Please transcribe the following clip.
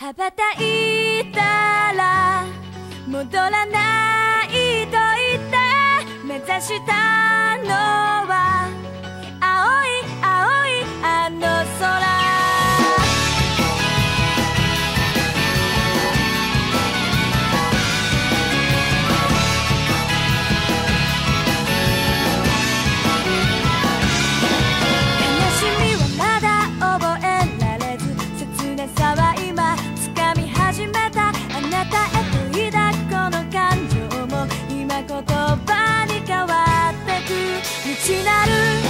羽ばたいたら戻らないと言って目指した葉に変わってく道なる